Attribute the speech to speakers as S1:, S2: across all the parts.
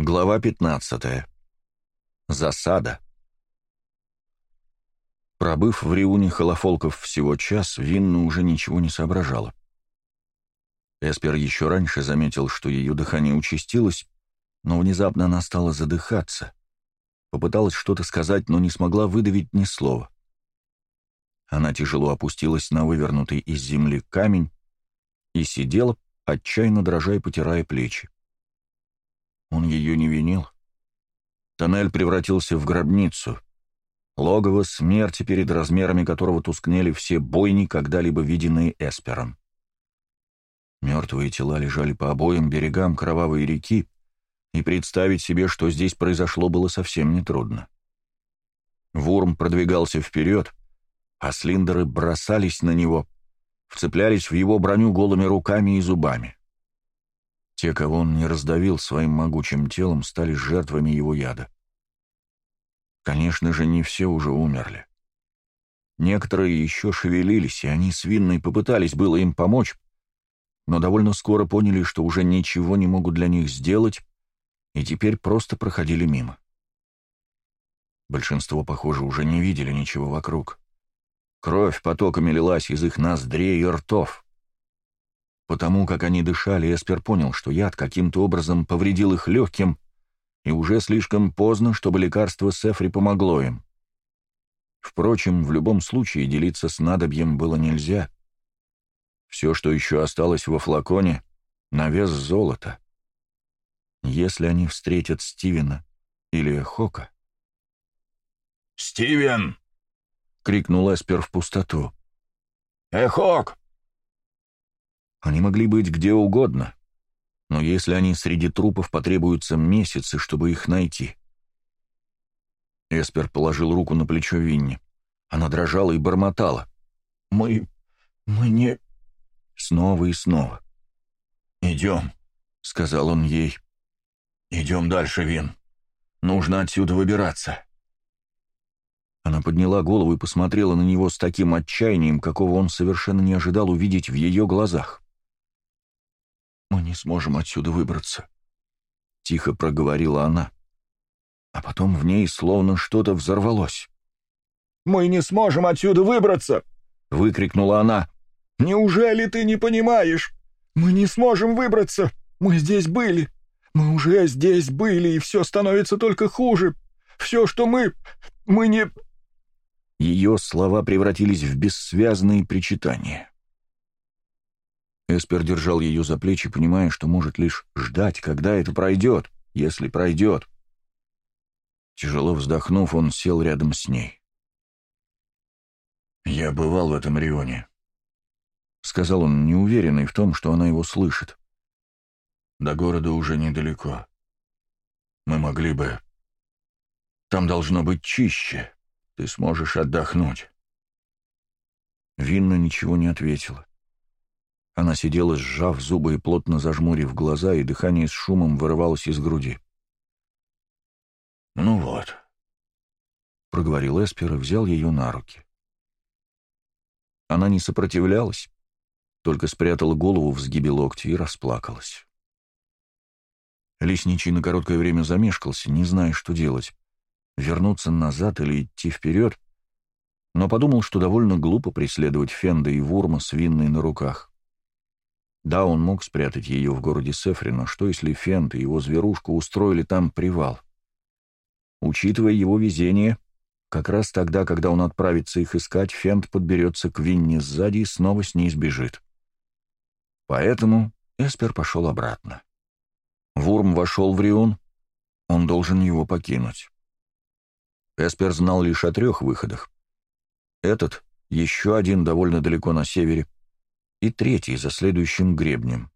S1: Глава 15. Засада. Пробыв в Риуне холофолков всего час, Винна уже ничего не соображала. Эспер еще раньше заметил, что ее дыхание участилось, но внезапно она стала задыхаться. Попыталась что-то сказать, но не смогла выдавить ни слова. Она тяжело опустилась на вывернутый из земли камень и сидела, отчаянно дрожа и потирая плечи. Он ее не винил. Тоннель превратился в гробницу. Логово смерти, перед размерами которого тускнели все бойни, когда-либо виденные Эспером. Мертвые тела лежали по обоим берегам кровавой реки, и представить себе, что здесь произошло, было совсем нетрудно. Вурм продвигался вперед, а слиндеры бросались на него, вцеплялись в его броню голыми руками и зубами. Те, кого он не раздавил своим могучим телом, стали жертвами его яда. Конечно же, не все уже умерли. Некоторые еще шевелились, и они с Винной попытались было им помочь, но довольно скоро поняли, что уже ничего не могут для них сделать, и теперь просто проходили мимо. Большинство, похоже, уже не видели ничего вокруг. Кровь потоками лилась из их ноздрей и ртов. Потому как они дышали, Эспер понял, что яд каким-то образом повредил их легким, и уже слишком поздно, чтобы лекарство Сефри помогло им. Впрочем, в любом случае делиться с надобьем было нельзя. Все, что еще осталось во флаконе, на вес золота. Если они встретят Стивена или Хока...
S2: «Стивен!»
S1: — крикнул Эспер в пустоту.
S2: «Эхок!»
S1: Они могли быть где угодно. Но если они среди трупов, потребуются месяцы, чтобы их найти. Эспер положил руку на плечо Винни. Она дрожала и бормотала.
S2: «Мы... мы не...»
S1: Снова и снова.
S2: «Идем», —
S1: сказал он ей.
S2: «Идем дальше, Вин. Нужно отсюда выбираться».
S1: Она подняла голову и посмотрела на него с таким отчаянием, какого он совершенно не ожидал увидеть в ее глазах.
S2: «Мы не сможем отсюда выбраться», —
S1: тихо проговорила она. А потом в ней словно что-то взорвалось.
S2: «Мы не сможем отсюда выбраться!»
S1: — выкрикнула она.
S2: «Неужели ты не понимаешь? Мы не сможем выбраться! Мы здесь были! Мы уже здесь были, и все становится только хуже! Все, что мы... мы не...»
S1: Ее слова превратились в бессвязные причитания. Эспер держал ее за плечи, понимая, что может лишь ждать, когда это пройдет, если пройдет. Тяжело вздохнув, он сел рядом с ней.
S2: «Я бывал в этом Рионе», —
S1: сказал он, неуверенный в том, что она его слышит.
S2: «До города уже недалеко. Мы могли бы... Там должно быть чище. Ты сможешь отдохнуть».
S1: Винна ничего не ответила. Она сидела, сжав зубы и плотно зажмурив глаза, и дыхание с шумом вырывалось из груди.
S2: «Ну вот», —
S1: проговорил Эспер и взял ее на руки. Она не сопротивлялась, только спрятала голову в сгибе локти и расплакалась. Лесничий на короткое время замешкался, не зная, что делать — вернуться назад или идти вперед, но подумал, что довольно глупо преследовать Фенда и Вурма с винной на руках. Да, он мог спрятать ее в городе Сефри, но что если Фент и его зверушка устроили там привал? Учитывая его везение, как раз тогда, когда он отправится их искать, Фент подберется к Винни сзади и снова с ней сбежит. Поэтому Эспер пошел обратно. Вурм вошел в Рион, он должен его покинуть. Эспер знал лишь о трех выходах. Этот, еще один довольно далеко на севере — и третий за следующим гребнем.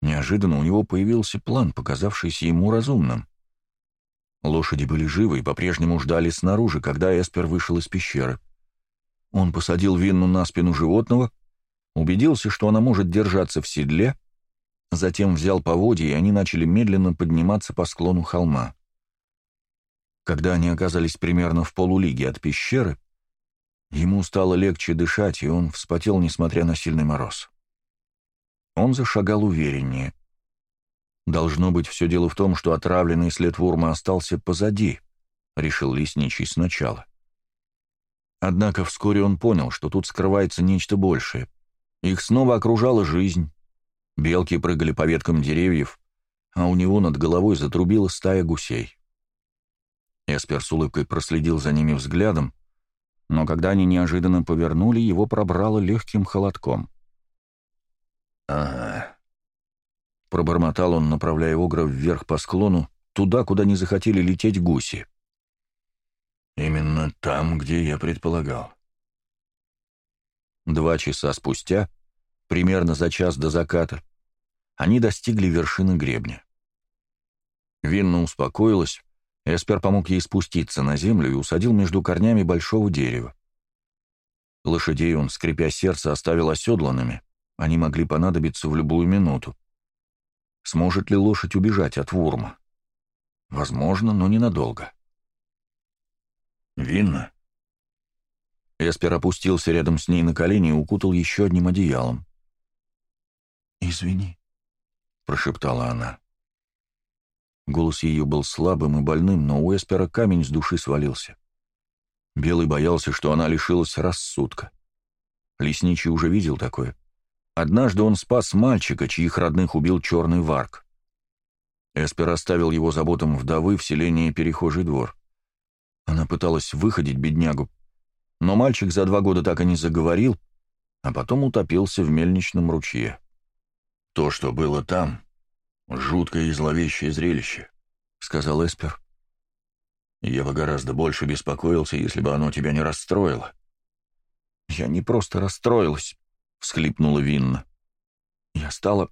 S1: Неожиданно у него появился план, показавшийся ему разумным. Лошади были живы и по-прежнему ждали снаружи, когда Эспер вышел из пещеры. Он посадил винну на спину животного, убедился, что она может держаться в седле, затем взял поводья, и они начали медленно подниматься по склону холма. Когда они оказались примерно в полулиге от пещеры, Ему стало легче дышать, и он вспотел, несмотря на сильный мороз. Он зашагал увереннее. «Должно быть, все дело в том, что отравленный след ворма остался позади», — решил лесничий сначала. Однако вскоре он понял, что тут скрывается нечто большее. Их снова окружала жизнь. Белки прыгали по веткам деревьев, а у него над головой затрубила стая гусей. Эспер с улыбкой проследил за ними взглядом, но когда они неожиданно повернули, его пробрало легким холодком.
S2: «Ага», —
S1: пробормотал он, направляя Огра вверх по склону, туда, куда не захотели лететь гуси.
S2: «Именно там, где я предполагал».
S1: Два часа спустя, примерно за час до заката, они достигли вершины гребня. Винна успокоилась, Эспер помог ей спуститься на землю и усадил между корнями большого дерева. Лошадей он, скрипя сердце, оставил оседланными. Они могли понадобиться в любую минуту. Сможет ли лошадь убежать от вурма? Возможно, но ненадолго.
S2: «Винно?»
S1: Эспер опустился рядом с ней на колени и укутал еще одним одеялом.
S2: «Извини», — прошептала она.
S1: Голос ее был слабым и больным, но у Эспера камень с души свалился. Белый боялся, что она лишилась рассудка. Лесничий уже видел такое. Однажды он спас мальчика, чьих родных убил черный варк. Эспер оставил его заботам вдовы в селении Перехожий двор. Она пыталась выходить беднягу, но мальчик за два года так и не заговорил, а потом утопился в мельничном ручье.
S2: То, что было там, «Жуткое и зловещее зрелище», — сказал Эспер. «Я бы гораздо больше беспокоился, если бы оно тебя не расстроило».
S1: «Я не просто расстроилась», — всхлипнула Винна. «Я стала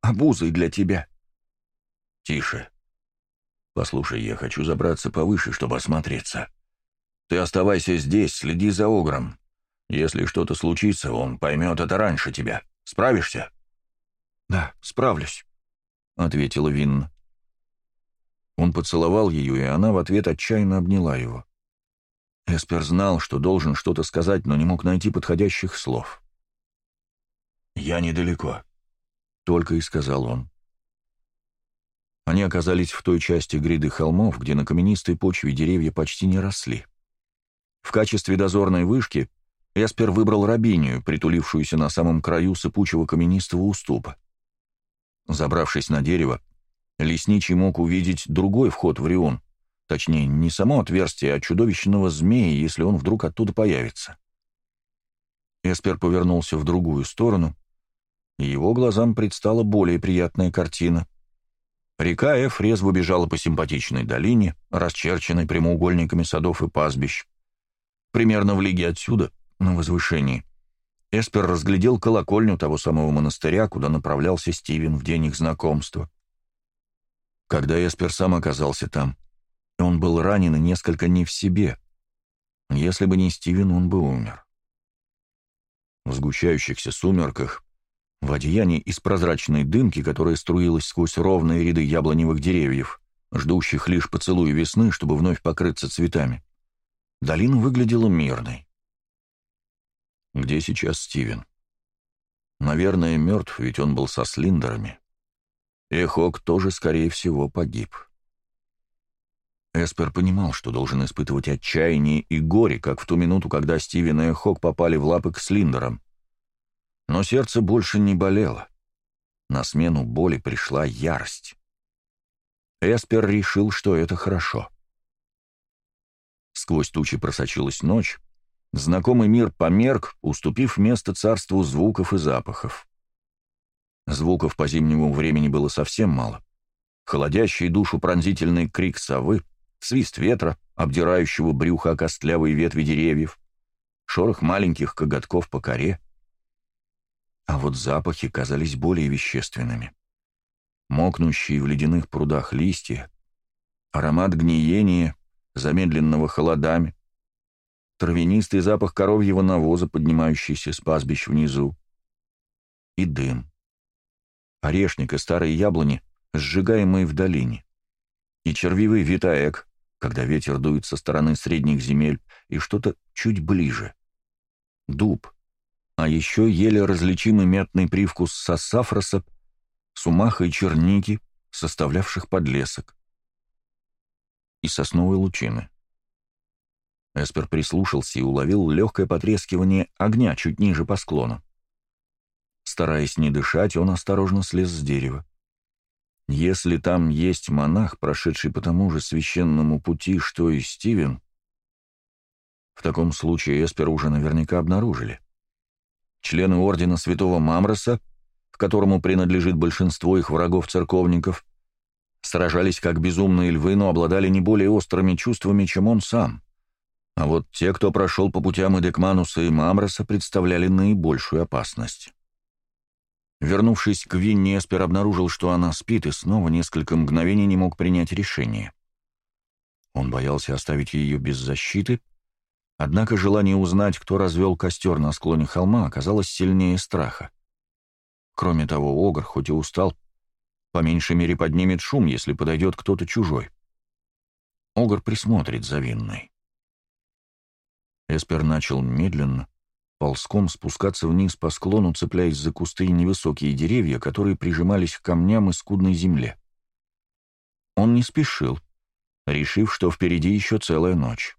S1: обузой для тебя».
S2: «Тише. Послушай, я хочу забраться повыше, чтобы осмотреться. Ты оставайся здесь, следи за Огром. Если что-то случится, он поймет это раньше тебя. Справишься?»
S1: «Да, справлюсь». — ответила Вин. Он поцеловал ее, и она в ответ отчаянно обняла его. Эспер знал, что должен что-то сказать, но не мог найти подходящих слов.
S2: «Я недалеко», —
S1: только и сказал он. Они оказались в той части гряды холмов, где на каменистой почве деревья почти не росли. В качестве дозорной вышки Эспер выбрал рабинию, притулившуюся на самом краю сыпучего каменистого уступа. Забравшись на дерево, лесничий мог увидеть другой вход в Рион, точнее, не само отверстие, а чудовищного змея, если он вдруг оттуда появится. Эспер повернулся в другую сторону, и его глазам предстала более приятная картина. Река Эф резво бежала по симпатичной долине, расчерченной прямоугольниками садов и пастбищ. Примерно в лиге отсюда, на возвышении, Эспер разглядел колокольню того самого монастыря, куда направлялся Стивен в день их знакомства. Когда Эспер сам оказался там, он был ранен и несколько не в себе. Если бы не Стивен, он бы умер. В сгущающихся сумерках, в одеянии из прозрачной дымки, которая струилась сквозь ровные ряды яблоневых деревьев, ждущих лишь поцелуя весны, чтобы вновь покрыться цветами, долина выглядела мирной. Где сейчас Стивен? Наверное, мертв, ведь он был со Слиндерами. И Хок тоже, скорее всего, погиб. Эспер понимал, что должен испытывать отчаяние и горе, как в ту минуту, когда Стивен и Хок попали в лапы к Слиндерам. Но сердце больше не болело. На смену боли пришла ярость. Эспер решил, что это хорошо. Сквозь тучи просочилась ночь, знакомый мир померк, уступив место царству звуков и запахов. Звуков по зимнему времени было совсем мало. Холодящий душу пронзительный крик совы, свист ветра, обдирающего брюхо о костлявые ветви деревьев, шорох маленьких коготков по коре. А вот запахи казались более вещественными. Мокнущие в ледяных прудах листья, аромат гниения, замедленного холодами, травянистый запах коровьего навоза, поднимающийся с пастбищ внизу, и дым. Орешник и старые яблони, сжигаемые в долине, и червивый витаек, когда ветер дует со стороны средних земель, и что-то чуть ближе. Дуб. А еще еле различимый мятный привкус сосафроса, сумаха и черники, составлявших подлесок. И сосновой лучины. Эспер прислушался и уловил легкое потрескивание огня чуть ниже по склону. Стараясь не дышать, он осторожно слез с дерева. Если там есть монах, прошедший по тому же священному пути, что и Стивен, в таком случае Эспер уже наверняка обнаружили. Члены Ордена Святого Мамроса, к которому принадлежит большинство их врагов-церковников, сражались как безумные львы, но обладали не более острыми чувствами, чем он сам — а вот те, кто прошел по путям Эдекмануса и Мамроса, представляли наибольшую опасность. Вернувшись к Винне, Эспер обнаружил, что она спит, и снова несколько мгновений не мог принять решение. Он боялся оставить ее без защиты, однако желание узнать, кто развел костер на склоне холма, оказалось сильнее страха. Кроме того, Огр, хоть и устал, по меньшей мере поднимет шум, если подойдет кто-то чужой. Огр присмотрит за Винной. Эспер начал медленно, ползком спускаться вниз по склону, цепляясь за кусты и невысокие деревья, которые прижимались к камням и скудной земле. Он не спешил, решив, что впереди еще целая ночь.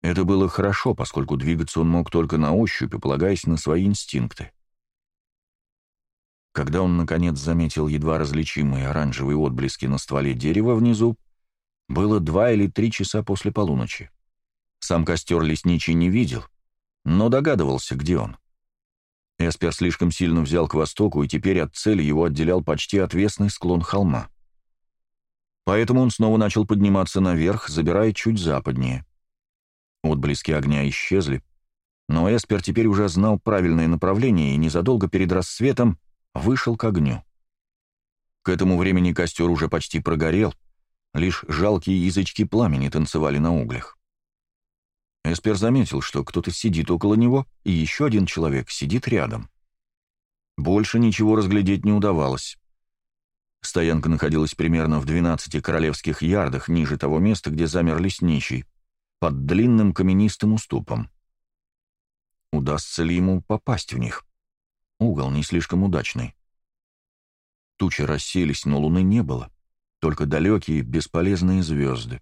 S1: Это было хорошо, поскольку двигаться он мог только на ощупь, полагаясь на свои инстинкты. Когда он, наконец, заметил едва различимые оранжевые отблески на стволе дерева внизу, было два или три часа после полуночи. Сам костер лесничий не видел, но догадывался, где он. Эспер слишком сильно взял к востоку, и теперь от цели его отделял почти отвесный склон холма. Поэтому он снова начал подниматься наверх, забирая чуть западнее. Отблески огня исчезли, но Эспер теперь уже знал правильное направление и незадолго перед рассветом вышел к огню. К этому времени костер уже почти прогорел, лишь жалкие язычки пламени танцевали на углях. Эспер заметил, что кто-то сидит около него, и еще один человек сидит рядом. Больше ничего разглядеть не удавалось. Стоянка находилась примерно в 12 королевских ярдах ниже того места, где замер лесничий, под длинным каменистым уступом. Удастся ли ему попасть в них? Угол не слишком удачный. Тучи расселись, но луны не было, только далекие бесполезные звезды.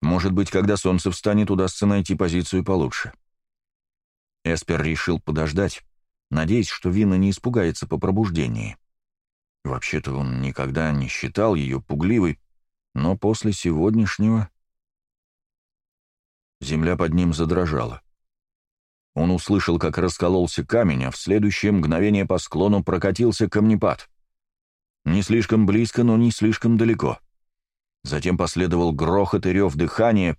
S1: Может быть, когда солнце встанет, удастся найти позицию получше. Эспер решил подождать, надеясь, что Вина не испугается по пробуждении. Вообще-то он никогда не считал ее пугливой, но после сегодняшнего... Земля под ним задрожала. Он услышал, как раскололся камень, а в следующее мгновение по склону прокатился камнепад. Не слишком близко, но не слишком далеко. — Затем последовал грохот и рев дыхания,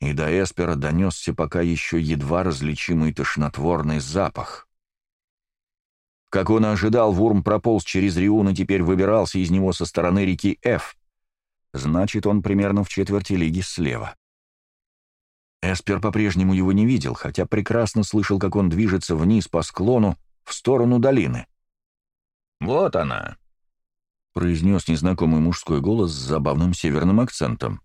S1: и до Эспера донесся пока еще едва различимый тошнотворный запах. Как он ожидал, Вурм прополз через Риун и теперь выбирался из него со стороны реки Ф. Значит, он примерно в четверти лиги слева. Эспер по-прежнему его не видел, хотя прекрасно слышал, как он движется вниз по склону в сторону долины.
S2: «Вот она»,
S1: произнес незнакомый мужской голос с забавным северным акцентом.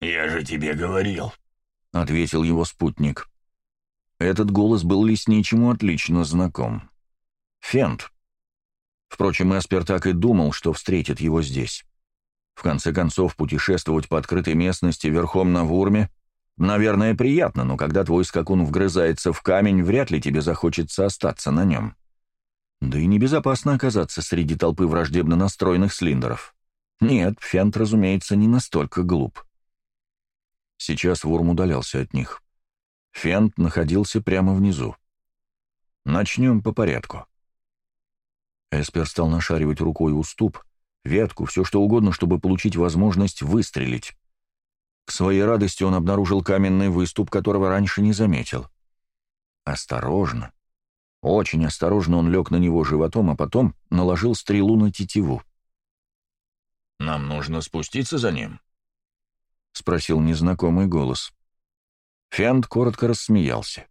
S3: «Я же тебе говорил», —
S1: ответил его спутник. Этот голос был лесничему отлично знаком. Фент. Впрочем, Эспер так и думал, что встретит его здесь. В конце концов, путешествовать по открытой местности верхом на Вурме, наверное, приятно, но когда твой скакун вгрызается в камень, вряд ли тебе захочется остаться на нем. Да и небезопасно оказаться среди толпы враждебно настроенных слиндеров. Нет, Фент, разумеется, не настолько глуп. Сейчас Вурм удалялся от них. Фент находился прямо внизу. Начнем по порядку. Эспер стал нашаривать рукой уступ, ветку, все что угодно, чтобы получить возможность выстрелить. К своей радости он обнаружил каменный выступ, которого раньше не заметил. Осторожно, очень осторожно он лег на него животом, а потом наложил стрелу на тетиву.
S2: «Нам нужно спуститься за ним?»
S1: — спросил незнакомый голос. Фиант коротко рассмеялся.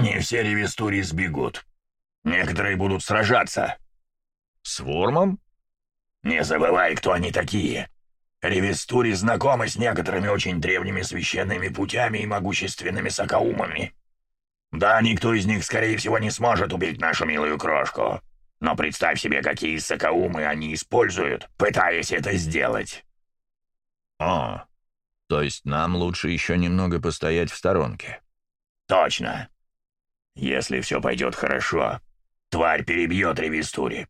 S3: «Не все ревестури сбегут. Некоторые будут сражаться».
S2: «С Вормом?»
S3: «Не забывай, кто они такие. Ревестури знакомы с некоторыми очень древними священными путями и могущественными сокаумами». Да, никто из них, скорее всего, не сможет убить нашу милую крошку. Но представь себе, какие сокоумы они используют, пытаясь это сделать.
S2: О, то есть нам лучше еще немного постоять в сторонке.
S3: Точно. Если все пойдет хорошо, тварь перебьет Ревистури.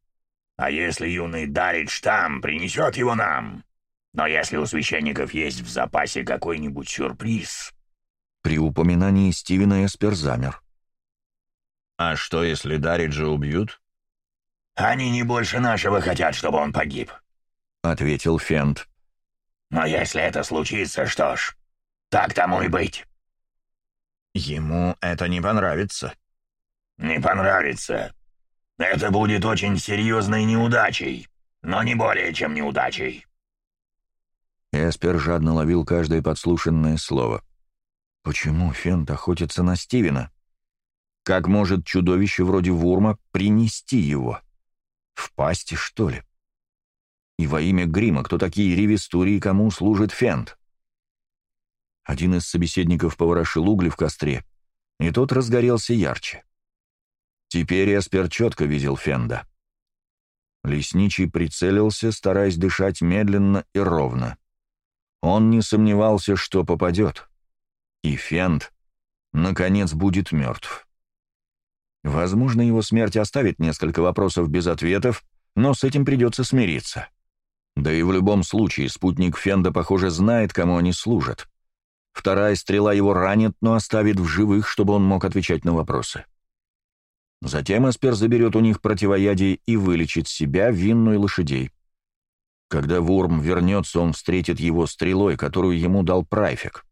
S3: А если юный Дарич там принесет его нам. Но если у священников есть в запасе какой-нибудь сюрприз,
S1: при упоминании Стивена Эспер замер.
S2: «А что, если Дариджа убьют?»
S3: «Они не больше нашего хотят, чтобы он погиб», —
S1: ответил Фент.
S3: «Но если это случится, что ж, так тому и быть».
S2: «Ему это не понравится».
S3: «Не понравится. Это будет очень серьезной неудачей, но не более чем неудачей».
S1: Эспер жадно ловил каждое подслушанное слово. Почему Фент охотится на Стивена? Как может чудовище вроде Вурма принести его? В пасти, что ли? И во имя Грима, кто такие ревестури и кому служит Фент? Один из собеседников поворошил угли в костре, и тот разгорелся ярче. Теперь Эспер четко видел Фенда. Лесничий прицелился, стараясь дышать медленно и ровно. Он не сомневался, что попадет. И Фент, наконец, будет мертв. Возможно, его смерть оставит несколько вопросов без ответов, но с этим придется смириться. Да и в любом случае, спутник Фенда, похоже, знает, кому они служат. Вторая стрела его ранит, но оставит в живых, чтобы он мог отвечать на вопросы. Затем Аспер заберет у них противоядие и вылечит себя, винну и лошадей. Когда Вурм вернется, он встретит его стрелой, которую ему дал Прайфик.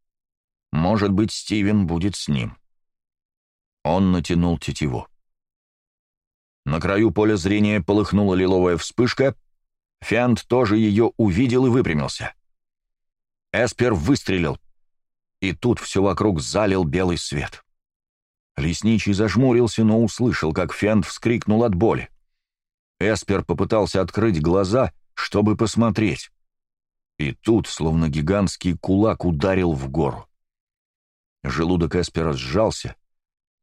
S1: Может быть, Стивен будет с ним. Он натянул тетиву. На краю поля зрения полыхнула лиловая вспышка. Фиант тоже ее увидел и выпрямился. Эспер выстрелил. И тут все вокруг залил белый свет. Лесничий зажмурился, но услышал, как Фиант вскрикнул от боли. Эспер попытался открыть глаза, чтобы посмотреть. И тут, словно гигантский кулак, ударил в гору. Желудок Эспера сжался,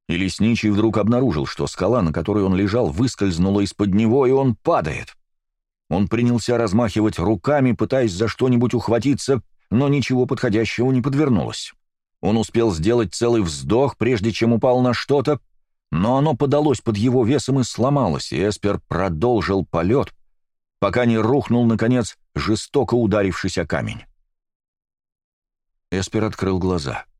S1: и лесничий вдруг обнаружил, что скала, на которой он лежал, выскользнула из-под него, и он падает. Он принялся размахивать руками, пытаясь за что-нибудь ухватиться, но ничего подходящего не подвернулось. Он успел сделать целый вздох, прежде чем упал на что-то, но оно подалось под его весом и сломалось, и Эспер продолжил полет, пока не рухнул, наконец, жестоко ударившийся камень. Эспер открыл глаза —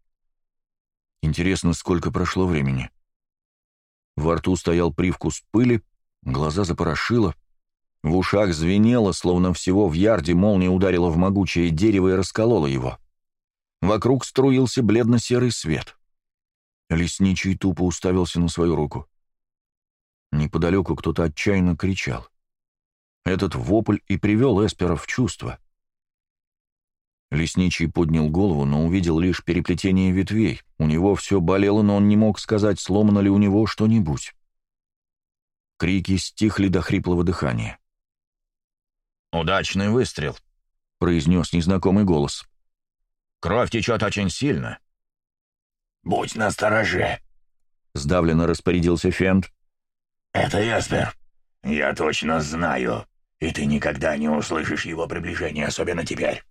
S1: Интересно, сколько прошло времени. Во рту стоял привкус пыли, глаза запорошило, в ушах звенело, словно всего в ярде молния ударила в могучее дерево и расколола его. Вокруг струился бледно-серый свет. Лесничий тупо уставился на свою руку. Неподалеку кто-то отчаянно кричал. Этот вопль и привел Эспера в чувство. Лесничий поднял голову, но увидел лишь переплетение ветвей. У него все болело, но он не мог сказать, сломано ли у него что-нибудь. Крики стихли до хриплого дыхания.
S2: «Удачный выстрел», — произнес незнакомый голос. «Кровь течет очень сильно».
S3: «Будь настороже», —
S1: сдавленно распорядился Фент.
S3: «Это Яспер. Я точно знаю, и ты никогда не услышишь его приближения, особенно теперь».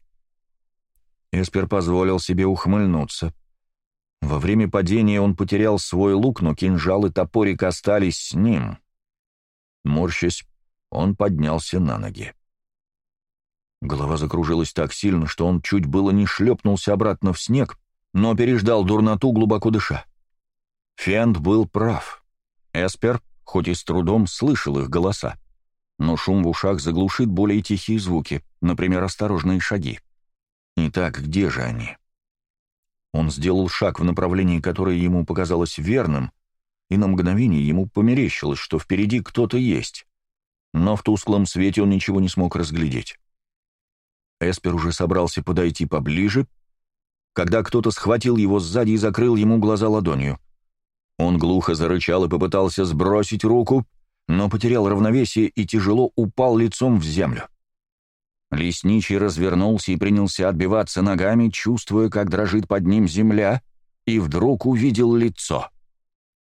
S1: Эспер позволил себе ухмыльнуться. Во время падения он потерял свой лук, но кинжал и топорик остались с ним. Морщась, он поднялся на ноги. Голова закружилась так сильно, что он чуть было не шлепнулся обратно в снег, но переждал дурноту, глубоко дыша. Фенд был прав. Эспер, хоть и с трудом, слышал их голоса. Но шум в ушах заглушит более тихие звуки, например, осторожные шаги. Итак, где же они? Он сделал шаг в направлении, которое ему показалось верным, и на мгновение ему померещилось, что впереди кто-то есть. Но в тусклом свете он ничего не смог разглядеть. Эспер уже собрался подойти поближе, когда кто-то схватил его сзади и закрыл ему глаза ладонью. Он глухо зарычал и попытался сбросить руку, но потерял равновесие и тяжело упал лицом в землю. Лесничий развернулся и принялся отбиваться ногами, чувствуя, как дрожит под ним земля, и вдруг увидел лицо.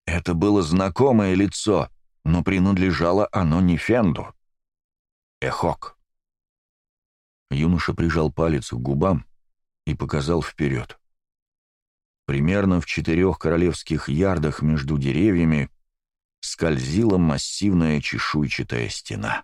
S1: Это было знакомое лицо, но принадлежало оно не Фенду. Эхок. Юноша прижал палец к губам и показал вперед. Примерно в четырех королевских ярдах между деревьями скользила массивная чешуйчатая стена.